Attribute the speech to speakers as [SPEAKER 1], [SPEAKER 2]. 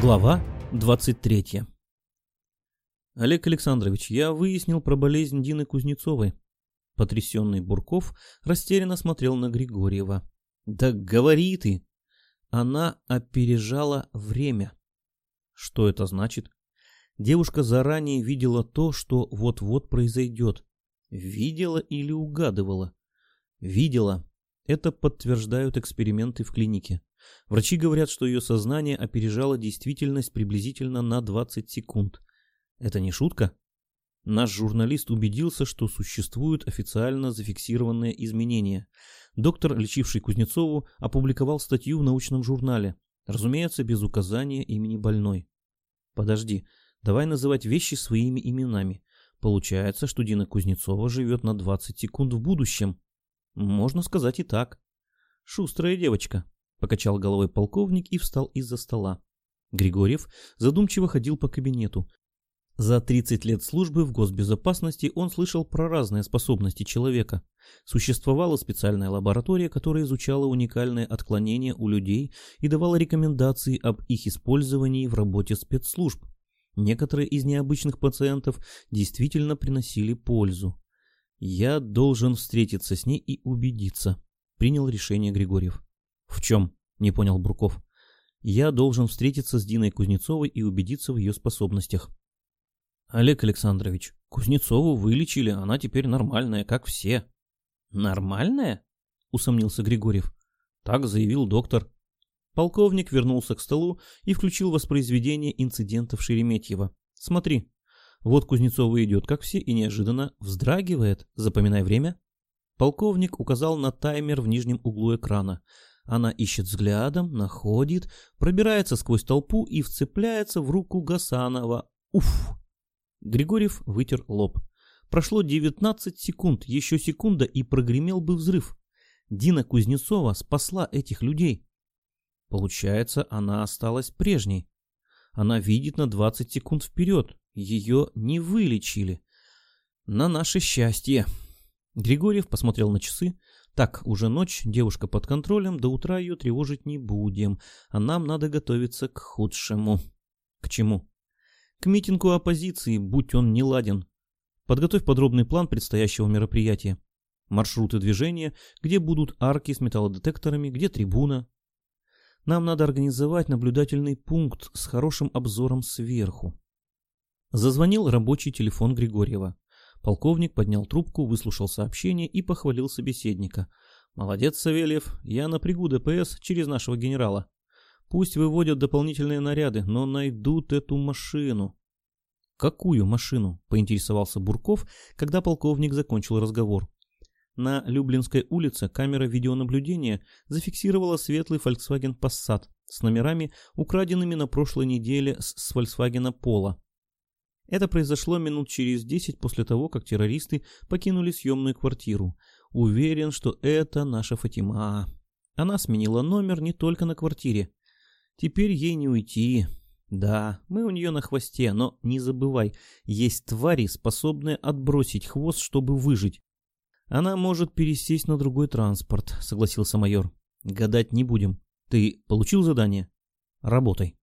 [SPEAKER 1] Глава 23 Олег Александрович, я выяснил про болезнь Дины Кузнецовой. Потрясенный Бурков растерянно смотрел на Григорьева. Да говори ты! Она опережала время. Что это значит? Девушка заранее видела то, что вот-вот произойдет. Видела или угадывала? Видела. Это подтверждают эксперименты в клинике. Врачи говорят, что ее сознание опережало действительность приблизительно на 20 секунд. Это не шутка? Наш журналист убедился, что существуют официально зафиксированные изменения. Доктор, лечивший Кузнецову, опубликовал статью в научном журнале. Разумеется, без указания имени больной. Подожди, давай называть вещи своими именами. Получается, что Дина Кузнецова живет на 20 секунд в будущем. Можно сказать и так. Шустрая девочка. Покачал головой полковник и встал из-за стола. Григорьев задумчиво ходил по кабинету. За 30 лет службы в госбезопасности он слышал про разные способности человека. Существовала специальная лаборатория, которая изучала уникальные отклонения у людей и давала рекомендации об их использовании в работе спецслужб. Некоторые из необычных пациентов действительно приносили пользу. «Я должен встретиться с ней и убедиться», — принял решение Григорьев. «В чем?» — не понял Бурков. «Я должен встретиться с Диной Кузнецовой и убедиться в ее способностях». «Олег Александрович, Кузнецову вылечили, она теперь нормальная, как все». «Нормальная?» — усомнился Григорьев. Так заявил доктор. Полковник вернулся к столу и включил воспроизведение инцидентов Шереметьева. «Смотри, вот Кузнецова идет, как все, и неожиданно вздрагивает. Запоминай время. Полковник указал на таймер в нижнем углу экрана. Она ищет взглядом, находит, пробирается сквозь толпу и вцепляется в руку Гасанова. Уф! Григорьев вытер лоб. Прошло 19 секунд, еще секунда и прогремел бы взрыв. Дина Кузнецова спасла этих людей. Получается, она осталась прежней. Она видит на 20 секунд вперед. Ее не вылечили. На наше счастье. Григорьев посмотрел на часы. Так, уже ночь, девушка под контролем, до утра ее тревожить не будем, а нам надо готовиться к худшему. К чему? К митингу оппозиции, будь он не ладен. Подготовь подробный план предстоящего мероприятия. Маршруты движения, где будут арки с металлодетекторами, где трибуна. Нам надо организовать наблюдательный пункт с хорошим обзором сверху. Зазвонил рабочий телефон Григорьева. Полковник поднял трубку, выслушал сообщение и похвалил собеседника. «Молодец, Савельев, я напрягу ДПС через нашего генерала. Пусть выводят дополнительные наряды, но найдут эту машину». «Какую машину?» – поинтересовался Бурков, когда полковник закончил разговор. На Люблинской улице камера видеонаблюдения зафиксировала светлый Volkswagen Passat с номерами, украденными на прошлой неделе с Volkswagen Polo. Это произошло минут через десять после того, как террористы покинули съемную квартиру. Уверен, что это наша Фатима. Она сменила номер не только на квартире. Теперь ей не уйти. Да, мы у нее на хвосте, но не забывай, есть твари, способные отбросить хвост, чтобы выжить. Она может пересесть на другой транспорт, согласился майор. Гадать не будем. Ты получил задание? Работай.